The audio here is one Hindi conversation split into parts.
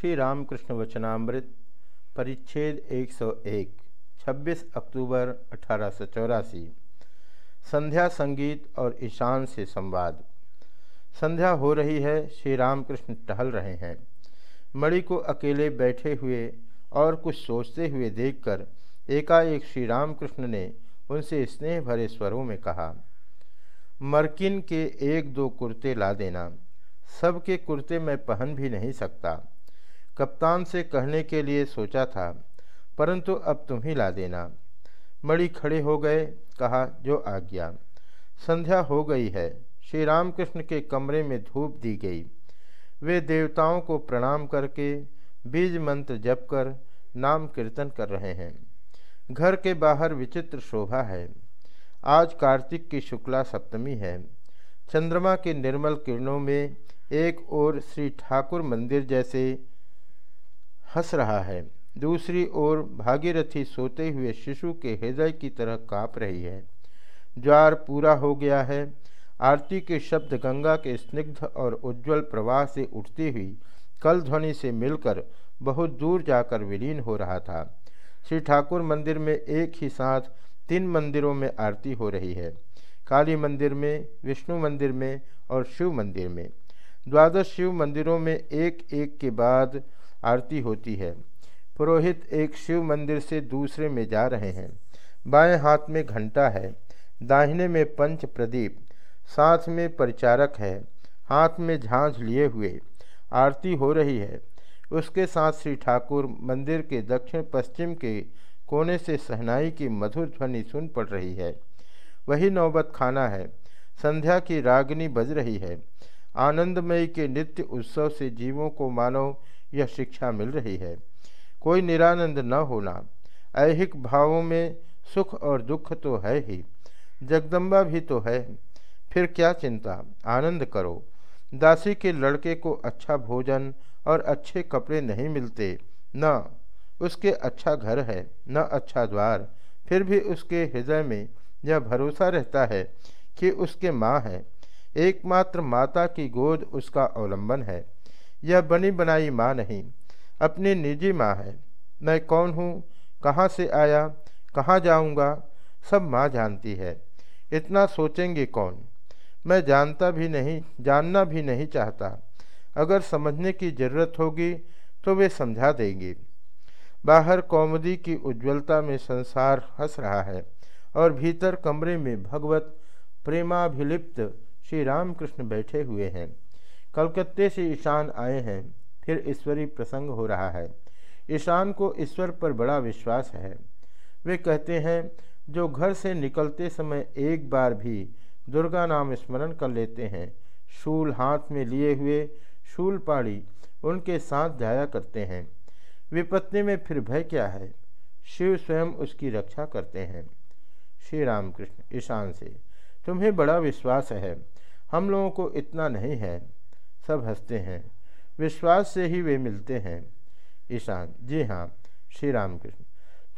श्री रामकृष्ण वचनामृत, परिच्छेद 101 26 अक्टूबर अठारह सौ चौरासी। संध्या संगीत और ईशान से संवाद। संध्या हो रही है श्री रामकृष्ण टहल रहे हैं। मणि को अकेले बैठे हुए और कुछ सोचते हुए देखकर एकाएक श्री रामकृष्ण ने उनसे स्नेह भरे स्वरों में कहा, मरकिन के एक दो कुर्ते ला देना। सबके कुर्ते मैं पहन भी नहीं सकता। कप्तान से कहने के लिए सोचा था, परंतु अब तुम ही ला देना। मणि खड़े हो गए, कहा, जो आ गया संध्या हो गई है। श्री रामकृष्ण के कमरे में धूप दी गई। वे देवताओं को प्रणाम करके बीज मंत्र जप कर नाम कीर्तन कर रहे हैं। घर के बाहर विचित्र शोभा है। आज कार्तिक की शुक्ला सप्तमी है। चंद्रमा के निर्मल किरणों में एक ओर श्री ठाकुर मंदिर जैसे हंस रहा है। दूसरी ओर भागीरथी सोते हुए शिशु के हृदय की तरह काँप रही है। ज्वार पूरा हो गया है। आरती के शब्द गंगा के स्निग्ध और उज्जवल प्रवाह से उठती हुई कल ध्वनि से मिलकर बहुत दूर जाकर विलीन हो रहा था। श्री ठाकुर मंदिर में एक ही साथ तीन मंदिरों में आरती हो रही है। काली मंदिर में, विष्णु मंदिर में और शिव मंदिर में। द्वादश शिव मंदिरों में एक एक के बाद आरती होती है। पुरोहित एक शिव मंदिर से दूसरे में जा रहे हैं। बाएँ हाथ में घंटा है। दाहिने में पंच प्रदीप। साथ में परिचारक है। हाथ में झांझ लिए हुए। आरती हो रही है। उसके साथ श्री ठाकुर मंदिर के दक्षिण पश्चिम के कोने से सहनाई की मधुर ध्वनि सुन पड़ रही है। वही नौबत खाना है। संध्या की रागनी बज रही है। आनंदमयी के नित्य उत्सव से जीवों को मानव यह शिक्षा मिल रही है। कोई निरानंद न होना। ऐहिक भावों में सुख और दुख तो है ही। जगदम्बा भी तो है। फिर क्या चिंता? आनंद करो। दासी के लड़के को अच्छा भोजन और अच्छे कपड़े नहीं मिलते। न, उसके अच्छा घर है, न अच्छा द्वार। फिर भी उसके हृदय में यह भरोसा रहता है कि उसके माँ है। एकमात्र माता की गोद उसका अवलंबन है। यह बनी बनाई माँ नहीं, अपनी निजी माँ है। मैं कौन हूँ? कहाँ से आया? कहाँ जाऊँगा? सब माँ जानती है। इतना सोचेंगे कौन? मैं जानता भी नहीं, जानना भी नहीं चाहता। अगर समझने की ज़रूरत होगी तो वे समझा देंगे। बाहर कौमदी की उज्ज्वलता में संसार हंस रहा है और भीतर कमरे में भगवत प्रेमाभिलिप्त श्री रामकृष्ण बैठे हुए हैं। कलकत्ते से ईशान आए हैं। फिर ईश्वरी प्रसंग हो रहा है। ईशान को ईश्वर पर बड़ा विश्वास है। वे कहते हैं, जो घर से निकलते समय एक बार भी दुर्गा नाम स्मरण कर लेते हैं, शूल हाथ में लिए हुए शूल पाड़ी उनके साथ जाया करते हैं। विपत्ति में फिर भय क्या है? शिव स्वयं उसकी रक्षा करते हैं। श्री रामकृष्ण ईशान से, तुम्हें बड़ा विश्वास है। हम लोगों को इतना नहीं है। सब हँसते हैं। विश्वास से ही वे मिलते हैं। ईशान, जी हाँ श्री राम कृष्ण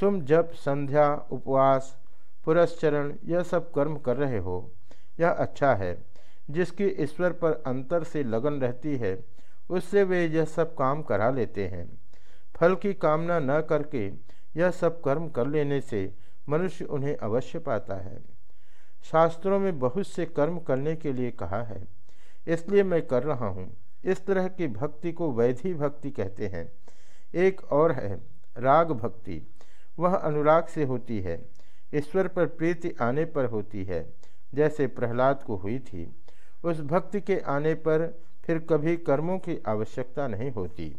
तुम जब संध्या, उपवास, पुरस्चरण, यह सब कर्म कर रहे हो, यह अच्छा है। जिसकी ईश्वर पर अंतर से लगन रहती है, उससे वे यह सब काम करा लेते हैं। फल की कामना न करके यह सब कर्म कर लेने से मनुष्य उन्हें अवश्य पाता है। शास्त्रों में बहुत से कर्म करने के लिए कहा है। इसलिए मैं कर रहा हूँ। इस तरह की भक्ति को वैधि भक्ति कहते हैं। एक और है, राग भक्ति। वह अनुराग से होती है। ईश्वर पर प्रीति आने पर होती है, जैसे प्रहलाद को हुई थी। उस भक्ति के आने पर फिर कभी कर्मों की आवश्यकता नहीं होती।